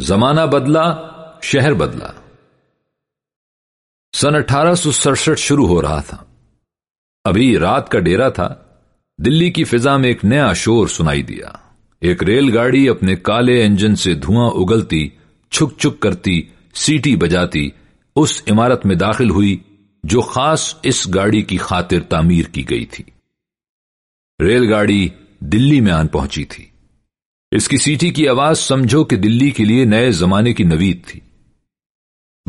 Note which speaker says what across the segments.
Speaker 1: زمانہ بدلا، شہر بدلا۔ سن اٹھارہ سو سڑسٹھ شروع ہو رہا تھا۔ ابھی رات کا ڈیرا تھا، دلی کی فضا میں ایک نیا شور سنائی دیا۔ ایک ریل گاڑی اپنے کالے انجن سے دھواں اگلتی، چھک چھک کرتی، سیٹی بجاتی، اس عمارت میں داخل ہوئی، جو خاص اس گاڑی کی خاطر تعمیر کی گئی تھی۔ ریل گاڑی دلی میں آن پہنچی تھی۔ اس کی سیٹی کی آواز سمجھو کہ دلی کے لیے نئے زمانے کی نوید تھی۔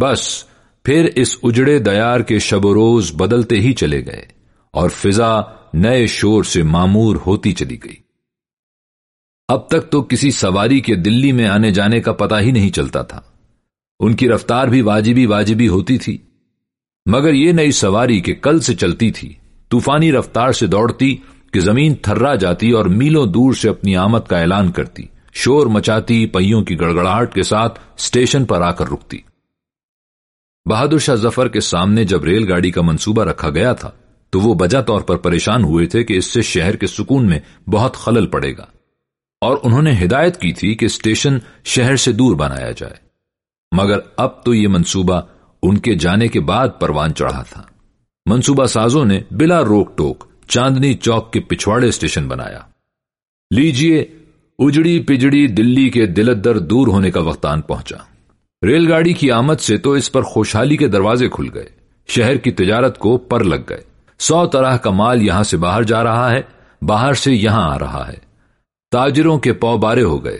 Speaker 1: بس، پھر اس اجڑے دیار کے شب و روز بدلتے ہی چلے گئے اور فضا نئے شور سے معمور ہوتی چلی گئی۔ اب تک تو کسی سواری کے دلی میں آنے جانے کا پتا ہی نہیں چلتا تھا۔ ان کی رفتار بھی واجبی واجبی ہوتی تھی۔ مگر یہ نئی سواری کے کل سے چلتی تھی، طوفانی رفتار سے دوڑتی کہ زمین تھرا جاتی اور میلوں دور سے اپنی آمد کا اعلان کرتی، شور مچاتی، پہیوں کی گڑگڑاہٹ کے ساتھ اسٹیشن پر آ کر رکتی۔ بہادر شاہ ظفر کے سامنے جب ریل گاڑی کا منصوبہ رکھا گیا تھا، تو وہ بجا طور پر پریشان ہوئے تھے کہ اس سے شہر کے سکون میں بہت خلل پڑے گا۔ اور انہوں نے ہدایت کی تھی کہ اسٹیشن شہر سے دور بنایا جائے۔ مگر اب تو یہ منصوبہ ان کے جانے کے بعد پروان چڑھا تھا۔ منصوبہ سازوں نے بلا روک ٹوک چاندنی چوک کے پچھواڑے اسٹیشن بنایا۔ لیجیے، اجڑی پجڑی دلی کے دلدر دور ہونے کا وقت آن پہنچا۔ ریل گاڑی کی آمد سے تو اس پر خوشحالی کے دروازے کھل گئے۔ شہر کی تجارت کو پر لگ گئے۔ سو طرح کا مال یہاں سے باہر جا رہا ہے، باہر سے یہاں آ رہا ہے۔ تاجروں کے پو بارے ہو گئے۔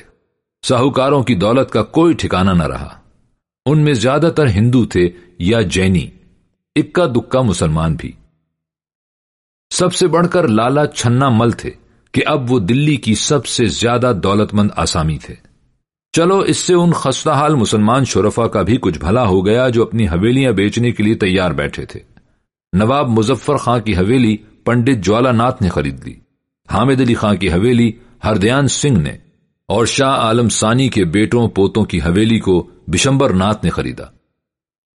Speaker 1: ساہوکاروں کی دولت کا کوئی ٹھکانہ نہ رہا۔ ان میں زیادہ تر ہندو تھے یا جینی۔ اکا دکا مسلمان بھی۔ سب سے بڑھ کر لالا چھنا مل تھے کہ اب وہ دلی کی سب سے زیادہ دولت مند آسامی تھے۔ چلو، اس سے ان خستہ حال مسلمان شرفا کا بھی کچھ بھلا ہو گیا جو اپنی حویلیاں بیچنے کے لیے تیار بیٹھے تھے۔ نواب مظفر خان کی حویلی پنڈت جوالا ناتھ نے خرید لی۔ حامد علی خان کی حویلی ہردیان سنگھ نے اور شاہ عالم ثانی کے بیٹوں پوتوں کی حویلی کو بشمبر ناتھ نے خریدا۔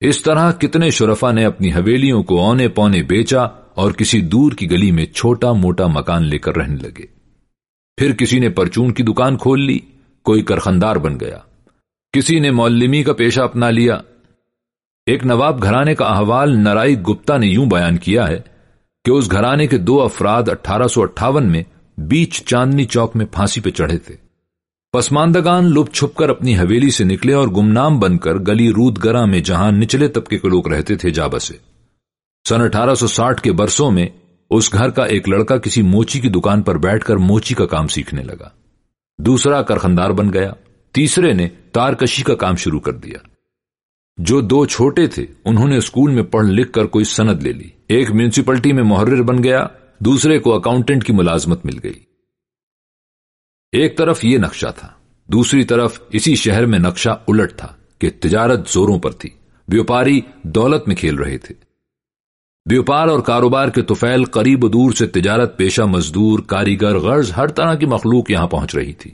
Speaker 1: اس طرح کتنے شرفا نے اپنی حویلیوں کو اونے پونے بیچا اور کسی دور کی گلی میں چھوٹا موٹا مکان لے کر رہنے لگے۔ پھر کسی نے پرچون کی دکان کھول لی، کوئی کرخندار بن گیا۔ کسی نے مولمی کا پیشہ اپنا لیا۔ ایک نواب گھرانے کا احوال نرائی گپتا نے یوں بیان کیا ہے کہ اس گھرانے کے دو افراد اٹھارہ سو اٹھاون میں بیچ چاندنی چوک میں پھانسی پہ چڑھے تھے۔ پسماندگان لپ چھپ کر اپنی حویلی سے نکلے اور گمنام بن کر گلی رود گرا میں جہاں نچلے طبقے کے لوگ رہتے تھے جا بسے سن اٹھارہ سو ساٹھ کے برسوں میں اس گھر کا ایک لڑکا کسی موچی کی دکان پر بیٹھ کر موچی کا کام سیکھنے لگا۔ دوسرا کرخندار بن گیا۔ تیسرے نے تار کشی کا کام شروع کر دیا۔ جو دو چھوٹے تھے، انہوں نے اسکول میں پڑھ لکھ کر کوئی سند لے لی۔ ایک میونسپلٹی میں محرر بن گیا، دوسرے کو اکاؤنٹنٹ کی ملازمت مل گئی۔ ایک طرف یہ نقشہ تھا، دوسری طرف اسی شہر میں نقشہ الٹ تھا کہ تجارت زوروں پر تھی۔ ویوپاری دولت میں کھیل رہے تھے۔ بیوپار اور کاروبار کے توفیل قریب و دور سے تجارت پیشہ مزدور کاریگر غرض ہر طرح کی مخلوق یہاں پہنچ رہی تھی۔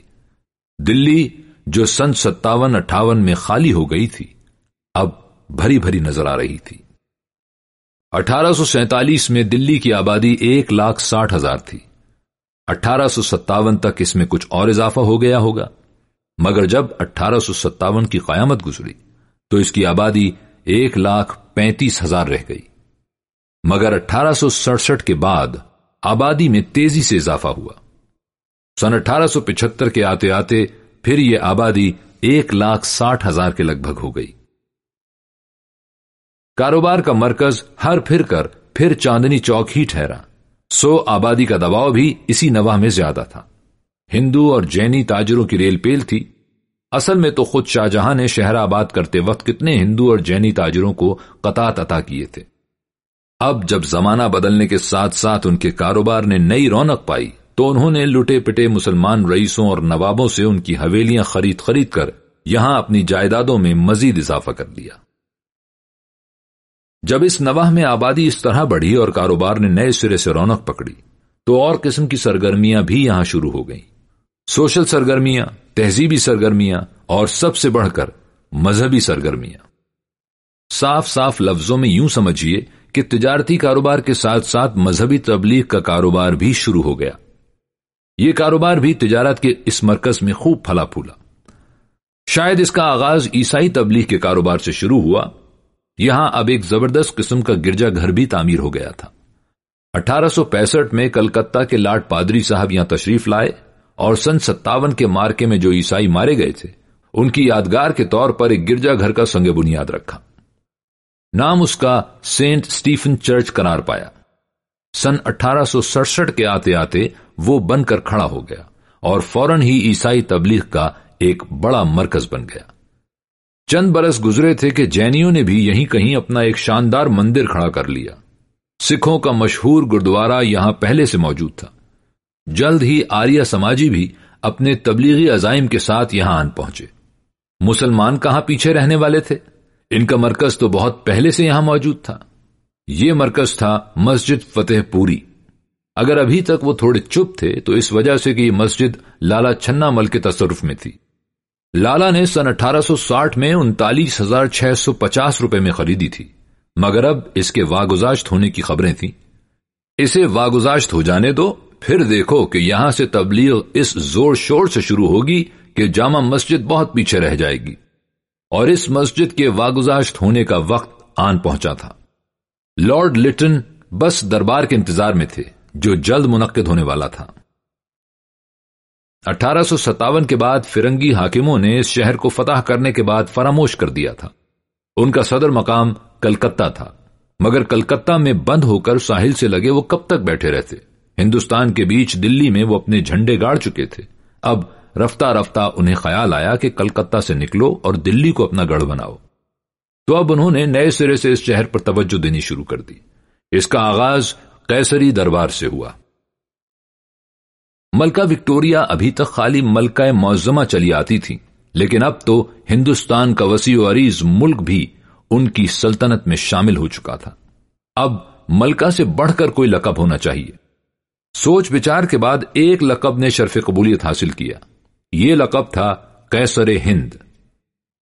Speaker 1: دلی، جو سن ستاون اٹھاون میں خالی ہو گئی تھی، اب بھری بھری نظر آ رہی تھی۔ اٹھارہ سو سینتالیس میں دلی کی آبادی ایک لاکھ ساٹھ ہزار تھی۔ اٹھارہ سو ستاون تک اس میں کچھ اور اضافہ ہو گیا ہوگا۔ مگر جب اٹھارہ سو ستاون کی قیامت گزری، تو اس کی آبادی ایک لاکھ پینتیس ہزار رہ گئی۔ مگر اٹھارہ سو سڑسٹھ کے بعد آبادی میں تیزی سے اضافہ ہوا۔ سن اٹھارہ سو پچہتر کے آتے آتے پھر یہ آبادی ایک لاکھ ساٹھ ہزار کے لگ بھگ ہو گئی۔ کاروبار کا مرکز ہر پھر کر پھر چاندنی چوک ہی ٹھہرا۔ سو آبادی کا دباؤ بھی اسی نواح میں زیادہ تھا۔ ہندو اور جینی تاجروں کی ریل پیل تھی۔ اصل میں تو خود شاہجہاں نے شہر آباد کرتے وقت کتنے ہندو اور جینی تاجروں کو قطعت عطا کیے تھے۔ اب جب زمانہ بدلنے کے ساتھ ساتھ ان کے کاروبار نے نئی رونق پائی، تو انہوں نے لٹے پٹے مسلمان رئیسوں اور نوابوں سے ان کی حویلیاں خرید خرید کر یہاں اپنی جائیدادوں میں مزید اضافہ کر لیا جب اس نواح میں آبادی اس طرح بڑھی اور کاروبار نے نئے سرے سے رونق پکڑی، تو اور قسم کی سرگرمیاں بھی یہاں شروع ہو گئیں۔ سوشل سرگرمیاں، تہذیبی سرگرمیاں اور سب سے بڑھ کر مذہبی سرگرمیاں۔ صاف صاف لفظوں میں یوں سمجھیے کہ تجارتی کاروبار کے ساتھ ساتھ مذہبی تبلیغ کا کاروبار بھی شروع ہو گیا۔ یہ کاروبار بھی تجارت کے اس مرکز میں خوب پھلا پھولا۔ شاید اس کا آغاز عیسائی تبلیغ کے کاروبار سے شروع ہوا۔ یہاں اب ایک زبردست قسم کا گرجا گھر بھی تعمیر ہو گیا تھا۔ اٹھارہ سو پینسٹھ میں کلکتہ کے لاٹ پادری صاحب یہاں تشریف لائے اور سن ستاون کے مارکے میں جو عیسائی مارے گئے تھے، ان کی یادگار کے طور پر ایک گرجا گھر کا سنگ بنیاد رکھا۔ نام اس کا سینٹ سٹیفن چرچ قرار پایا۔ سن اٹھارہ سو سڑسٹھ کے آتے آتے وہ بن کر کھڑا ہو گیا اور فوراً ہی عیسائی تبلیغ کا ایک بڑا مرکز بن گیا۔ چند برس گزرے تھے کہ جینیوں نے بھی یہیں کہیں اپنا ایک شاندار مندر کھڑا کر لیا۔ سکھوں کا مشہور گردوارہ یہاں پہلے سے موجود تھا۔ جلد ہی آریہ سماجی بھی اپنے تبلیغی عزائم کے ساتھ یہاں آن پہنچے۔ مسلمان کہاں پیچھے رہنے والے تھے؟ ان کا مرکز تو بہت پہلے سے یہاں موجود تھا۔ یہ مرکز تھا مسجد فتح پوری۔ اگر ابھی تک وہ تھوڑے چپ تھے، تو اس وجہ سے کہ یہ مسجد لالا چھنا مل کے تصرف میں تھی۔ لالا نے سن اٹھارہ سو ساٹھ میں انتالیس ہزار چھ سو پچاس روپے میں خریدی تھی۔ مگر اب اس کے واگزاشت ہونے کی خبریں تھیں۔ اسے واگزاشت ہو جانے دو، پھر دیکھو کہ یہاں سے تبلیغ اس زور شور سے شروع ہوگی کہ جامع مسجد بہت پیچھے رہ جائے گی۔ اور اس مسجد کے واگزاشت ہونے کا وقت آن پہنچا تھا۔ لارڈ لٹن بس دربار کے انتظار میں تھے، جو جلد منعقد ہونے والا تھا۔ اٹھارہ سو ستاون کے بعد فرنگی حاکموں نے اس شہر کو فتح کرنے کے بعد فراموش کر دیا تھا۔ ان کا صدر مقام کلکتہ تھا، مگر کلکتہ میں بند ہو کر ساحل سے لگے وہ کب تک بیٹھے رہتے؟ ہندوستان کے بیچ دلی میں وہ اپنے جھنڈے گاڑ چکے تھے۔ اب رفتہ رفتہ انہیں خیال آیا کہ کلکتہ سے نکلو اور دلی کو اپنا گڑھ بناؤ۔ تو اب انہوں نے نئے سرے سے اس شہر پر توجہ دینی شروع کر دی۔ اس کا آغاز کیسری دربار سے ہوا۔ ملکہ وکٹوریا ابھی تک خالی ملکہ معظمہ چلی آتی تھی، لیکن اب تو ہندوستان کا وسیع و عریض ملک بھی ان کی سلطنت میں شامل ہو چکا تھا۔ اب ملکہ سے بڑھ کر کوئی لقب ہونا چاہیے۔ سوچ بچار کے بعد ایک لقب نے شرف قبولیت حاصل کیا۔ یہ لقب تھا کیسر ہند۔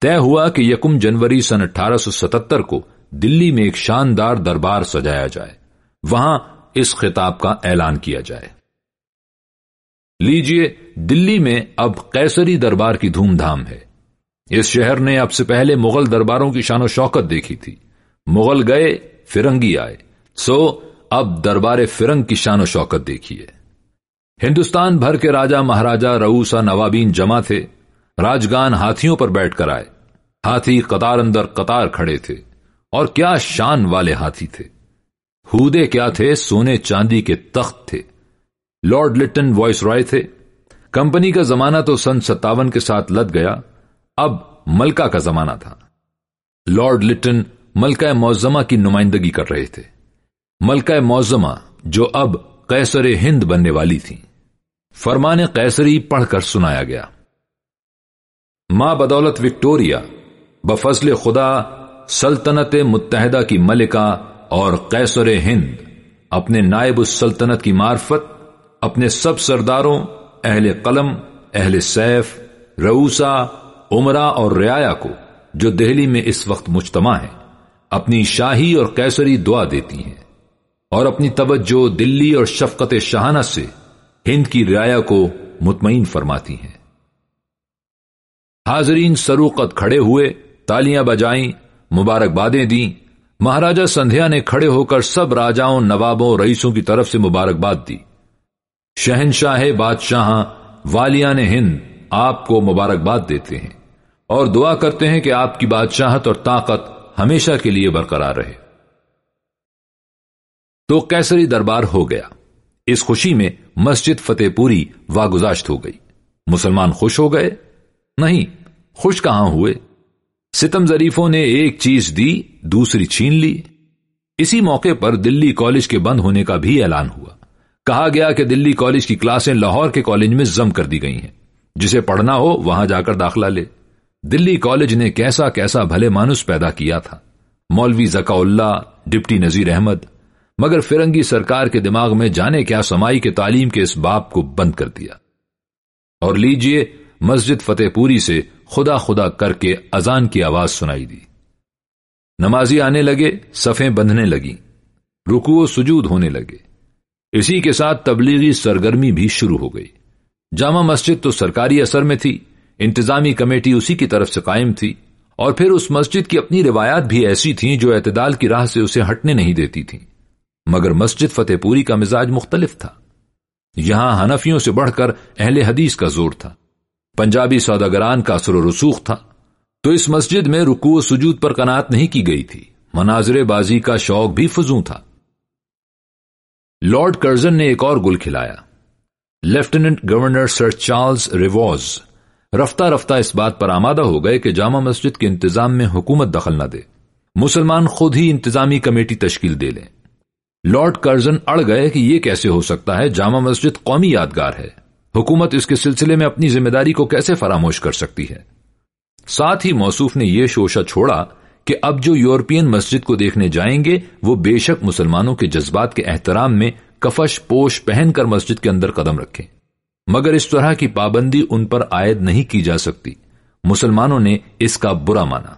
Speaker 1: طے ہوا کہ یکم جنوری سن اٹھارہ سو ستتر کو دلی میں ایک شاندار دربار سجایا جائے۔ وہاں اس خطاب کا اعلان کیا جائے۔ لیجیے دلی میں اب قیصری دربار کی دھوم دھام ہے۔ اس شہر نے اب سے پہلے مغل درباروں کی شان و شوکت دیکھی تھی۔ مغل گئے، فرنگی آئے۔ سو اب دربار فرنگ کی شان و شوکت دیکھیے۔ ہندوستان بھر کے راجا مہاراجا روسا نوابین جمع تھے، راجگان ہاتھیوں پر بیٹھ کر آئے۔ ہاتھی قطار اندر قطار کھڑے تھے اور کیا شان والے ہاتھی تھے۔ ہودے کیا تھے؟ سونے چاندی کے تخت تھے۔ لارڈ لٹن وائس رائے تھے۔ کمپنی کا زمانہ تو سن ستاون کے ساتھ لد گیا، اب ملکہ کا زمانہ تھا۔ لارڈ لٹن ملکہ موزمہ کی نمائندگی کر رہے تھے۔ ملکہ موزمہ جو اب قیصر ہند بننے والی تھی فرمان قیصری پڑھ کر سنایا گیا۔ ماں بدولت وکٹوریا، بفضل خدا، سلطنت متحدہ کی ملکہ اور قیصر ہند، اپنے نائب السلطنت کی معرفت، اپنے سب سرداروں، اہل قلم، اہل سیف روسا عمرہ اور رعایا کو، جو دہلی میں اس وقت مجتمع ہے اپنی شاہی اور کیسری دعا دیتی ہیں۔ اور اپنی توجہ دلی اور شفقت شہانہ سے ہند کی رعایا کو مطمئن فرماتی ہیں۔ حاضرین سروقت کھڑے ہوئے تالیاں بجائیں، مبارکبادیں دیں۔ مہاراجا سندھیا نے کھڑے ہو کر سب راجاؤں، نوابوں، رئیسوں کی طرف سے مبارکباد دی۔ شہنشاہ بادشاہ والیان ہند آپ کو مبارکباد دیتے ہیں اور دعا کرتے ہیں کہ آپ کی بادشاہت اور طاقت ہمیشہ کے لیے برقرار رہے۔ تو کیسری دربار ہو گیا۔ اس خوشی میں مسجد فتح پوری واگزاشت ہو گئی۔ مسلمان خوش ہو گئے۔ نہیں، خوش کہاں ہوئے؟ ستم ظریفوں نے ایک چیز دی، دوسری چھین لی۔ اسی موقع پر دلی کالج کے بند ہونے کا بھی اعلان ہوا۔ کہا گیا کہ دلی کالج کی کلاسیں لاہور کے کالج میں زم کر دی گئی ہیں۔ جسے پڑھنا ہو، وہاں جا کر داخلہ لے۔ دلی کالج نے کیسا کیسا بھلے مانوس پیدا کیا تھا۔ مولوی زکا اللہ ڈپٹی نذیر احمد مگر فرنگی سرکار کے دماغ میں جانے کیا سمائی کے تعلیم کے اس باپ کو بند کر دیا۔ اور لیجیے مسجد فتح پوری سے خدا خدا کر کے اذان کی آواز سنائی دی۔ نمازی آنے لگے، صفیں بندھنے لگی رکو و سجود ہونے لگے۔ اسی کے ساتھ تبلیغی سرگرمی بھی شروع ہو گئی۔ جامع مسجد تو سرکاری اثر میں تھی، انتظامی کمیٹی اسی کی طرف سے قائم تھی، اور پھر اس مسجد کی اپنی روایات بھی ایسی تھیں جو اعتدال کی راہ سے اسے ہٹنے نہیں دیتی تھیں۔ مگر مسجد فتح پوری کا مزاج مختلف تھا۔ یہاں حنفیوں سے بڑھ کر اہل حدیث کا زور تھا۔ پنجابی سوداگران کا اثر و رسوخ تھا۔ تو اس مسجد میں رکوع و سجود پر کنات نہیں کی گئی تھی۔ مناظر بازی کا شوق بھی فضوں تھا۔ لارڈ کرزن نے ایک اور گل کھلایا۔ Lieutenant governor sir Charles Reeves رفتہ رفتہ اس بات پر آمادہ ہو گئے کہ جامع مسجد کے انتظام میں حکومت دخل نہ دے۔ مسلمان خود ہی انتظامی کمیٹی تشکیل دے لیں۔ لارڈ کرزن اڑ گئے کہ یہ کیسے ہو سکتا ہے؟ جامع مسجد قومی یادگار ہے۔ حکومت اس کے سلسلے میں اپنی ذمہ داری کو کیسے فراموش کر سکتی ہے؟ ساتھ ہی موصوف نے یہ شوشہ چھوڑا کہ اب جو یورپین مسجد کو دیکھنے جائیں گے، وہ بے شک مسلمانوں کے جذبات کے احترام میں کفش پوش پہن کر مسجد کے اندر قدم رکھیں مگر اس طرح کی پابندی ان پر عائد نہیں کی جا سکتی۔ مسلمانوں نے اس کا برا مانا۔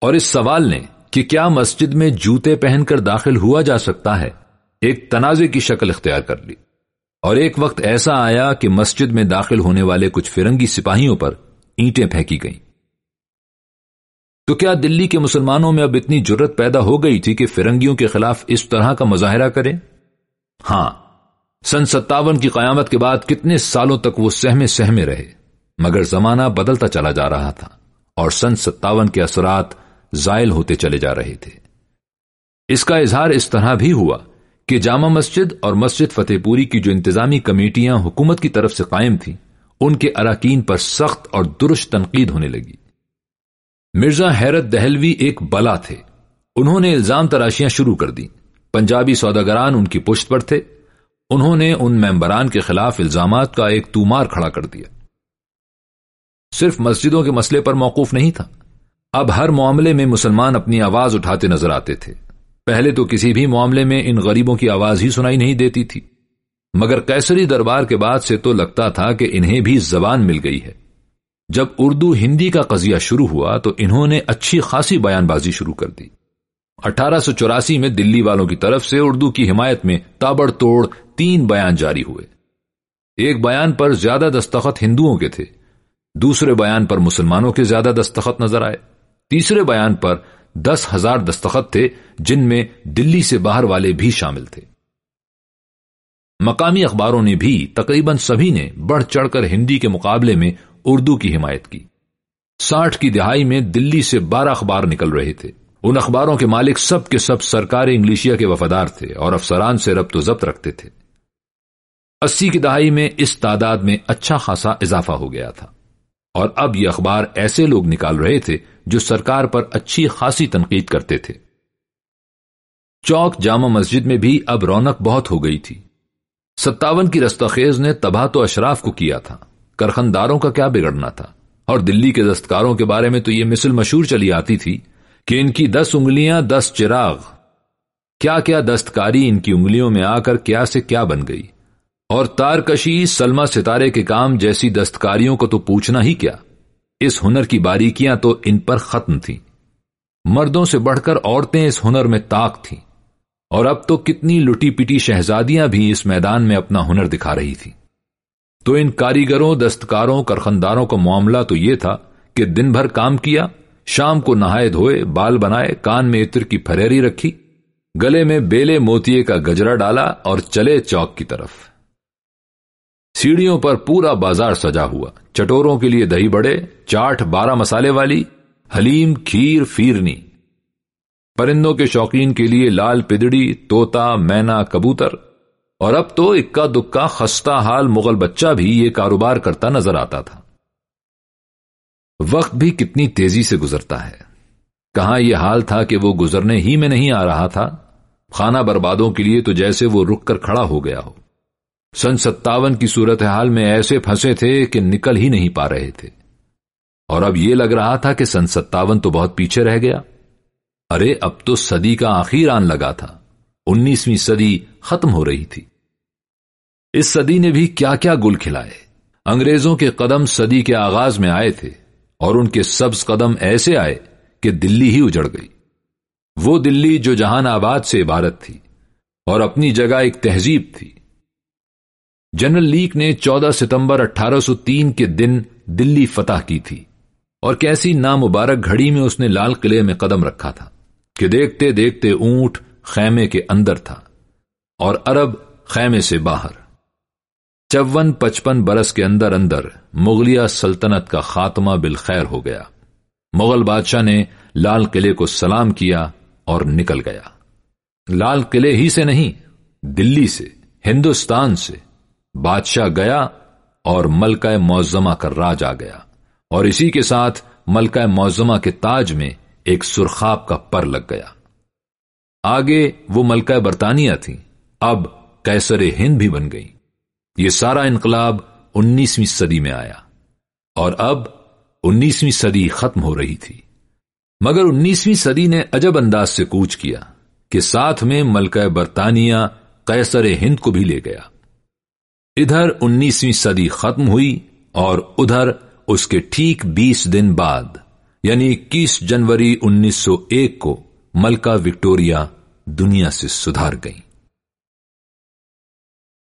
Speaker 1: اور اس سوال نے کہ کیا مسجد میں جوتے پہن کر داخل ہوا جا سکتا ہے؟ ایک تنازع کی شکل اختیار کر لی۔ اور ایک وقت ایسا آیا کہ مسجد میں داخل ہونے والے کچھ فرنگی سپاہیوں پر اینٹیں پھینکی گئیں۔ تو کیا دلی کے مسلمانوں میں اب اتنی جرت پیدا ہو گئی تھی کہ فرنگیوں کے خلاف اس طرح کا مظاہرہ کریں؟ ہاں سن ستاون کی قیامت کے بعد کتنے سالوں تک وہ سہمے سہمے رہے، مگر زمانہ بدلتا چلا جا رہا تھا۔ اور سن ستاون کے اثرات زائل ہوتے چلے جا رہے تھے۔ اس کا اظہار اس طرح بھی ہوا کہ جامع مسجد اور مسجد فتح پوری کی جو انتظامی کمیٹیاں حکومت کی طرف سے قائم تھیں، ان کے اراکین پر سخت اور درست تنقید ہونے لگی۔ مرزا حیرت دہلوی ایک بلا تھے۔ انہوں نے الزام تراشیاں شروع کر دی پنجابی سوداگران ان کی پشت پر تھے۔ انہوں نے ان ممبران کے خلاف الزامات کا ایک تومار کھڑا کر دیا۔ صرف مسجدوں کے مسئلے پر موقف نہیں تھا۔ اب ہر معاملے میں مسلمان اپنی آواز اٹھاتے نظر آتے تھے۔ پہلے تو کسی بھی معاملے میں ان غریبوں کی آواز ہی سنائی نہیں دیتی تھی۔ مگر کیسری دربار کے بعد سے تو لگتا تھا کہ انہیں بھی زبان مل گئی ہے۔ جب اردو ہندی کا قضیہ شروع ہوا تو انہوں نے اچھی خاصی بیان بازی شروع کر دی۔ اٹھارہ سو چوراسی میں دلی والوں کی طرف سے اردو کی حمایت میں تابڑ توڑ تین بیان جاری ہوئے۔ ایک بیان پر زیادہ دستخط ہندوؤں کے تھے۔ دوسرے بیان پر مسلمانوں کے زیادہ دستخط نظر آئے۔ تیسرے بیان پر دس ہزار دستخط تھے، جن میں دلی سے باہر والے بھی شامل تھے۔ مقامی اخباروں نے بھی تقریباً سبھی نے بڑھ چڑھ کر ہندی کے مقابلے میں اردو کی حمایت کی۔ ساٹھ کی دہائی میں دلی سے بارہ اخبار نکل رہے تھے۔ ان اخباروں کے مالک سب کے سب سرکار انگلیشیا کے وفادار تھے اور افسران سے ربط و ضبط رکھتے تھے۔ اسی کی دہائی میں اس تعداد میں اچھا خاصا اضافہ ہو گیا تھا۔ اور اب یہ اخبار ایسے لوگ نکال رہے تھے جو سرکار پر اچھی خاصی تنقید کرتے تھے۔ چوک جامع مسجد میں بھی اب رونق بہت ہو گئی تھی۔ ستاون کی رستخیز نے تباہ تو اشراف کو کیا تھا۔ کرخنداروں کا کیا بگڑنا تھا۔ اور دلی کے دستکاروں کے بارے میں تو یہ مثل مشہور چلی آتی تھی کہ ان کی دس انگلیاں، دس چراغ۔ کیا کیا دستکاری ان کی انگلیوں میں آ کر کیا سے کیا بن گئی۔ اور تارکشی سلما ستارے کے کام جیسی دستکاریوں کو تو پوچھنا ہی کیا۔ اس ہنر کی باریکیاں تو ان پر ختم تھیں۔ مردوں سے بڑھ کر عورتیں اس ہنر میں تاک تھیں۔ اور اب تو کتنی لٹی پٹی شہزادیاں بھی اس میدان میں اپنا ہنر دکھا رہی تھیں۔ تو ان کاریگروں، دستکاروں، کرخنداروں کا معاملہ تو یہ تھا کہ دن بھر کام کیا، شام کو نہائے دھوئے، بال بنائے، کان میں عطر کی پھریری رکھی، گلے میں بیلے موتیے کا گجرا ڈالا اور چلے چوک کی طرف۔ سیڑھیوں پر پورا بازار سجا ہوا۔ چٹوروں کے لیے دہی بڑے، چاٹ بارہ مسالے والی، حلیم، کھیر، فیرنی۔ پرندوں کے شوقین کے لیے لال پدڑی توتا مینا، کبوتر۔ اور اب تو اکا دکا خستہ حال مغل بچہ بھی یہ کاروبار کرتا نظر آتا تھا۔ وقت بھی کتنی تیزی سے گزرتا ہے۔ کہاں یہ حال تھا کہ وہ گزرنے ہی میں نہیں آ رہا تھا؟ خانہ بربادوں کے لیے تو جیسے وہ رک کر کھڑا ہو گیا ہو۔ سن ستاون کی صورتحال میں ایسے پھنسے تھے کہ نکل ہی نہیں پا رہے تھے۔ اور اب یہ لگ رہا تھا کہ سن ستاون تو بہت پیچھے رہ گیا۔ ارے، اب تو صدی کا آخر آن لگا تھا۔ انیسویں صدی ختم ہو رہی تھی۔ اس صدی نے بھی کیا کیا گل کھلائے۔ انگریزوں کے قدم صدی کے آغاز میں آئے تھے اور ان کے سبز قدم ایسے آئے کہ دلی ہی اجڑ گئی۔ وہ دلی جو جہان آباد سے عبارت تھی اور اپنی جگہ ایک تہذیب تھی۔ جنرل لیک نے چودہ ستمبر اٹھارہ سو تین کے دن دلی فتح کی تھی اور کیسی نامبارک گھڑی میں اس نے لال قلعے میں قدم رکھا تھا کہ دیکھتے دیکھتے اونٹ خیمے کے اندر تھا اور عرب خیمے سے باہر۔ چون پچپن برس کے اندر اندر مغلیہ سلطنت کا خاتمہ بالخیر ہو گیا۔ مغل بادشاہ نے لال قلعے کو سلام کیا اور نکل گیا۔ لال قلعے ہی سے نہیں، دلی سے، ہندوستان سے۔ بادشاہ گیا اور ملکہ معظمہ کا راج آ گیا۔ اور اسی کے ساتھ ملکہ معظمہ کے تاج میں ایک سرخاب کا پر لگ گیا۔ آگے وہ ملکہ برطانیہ تھی۔ اب کیسر ہند بھی بن گئی یہ سارا انقلاب انیسویں صدی میں آیا۔ اور اب انیسویں صدی ختم ہو رہی تھی۔ مگر انیسویں صدی نے عجب انداز سے کوچ کیا کہ ساتھ میں ملکہ برطانیہ قیصر ہند کو بھی لے گیا۔ ادھر انیسویں صدی ختم ہوئی اور ادھر اس کے ٹھیک بیس دن بعد یعنی اکیس جنوری انیس سو ایک کو ملکہ وکٹوریا دنیا سے سدھار گئیں۔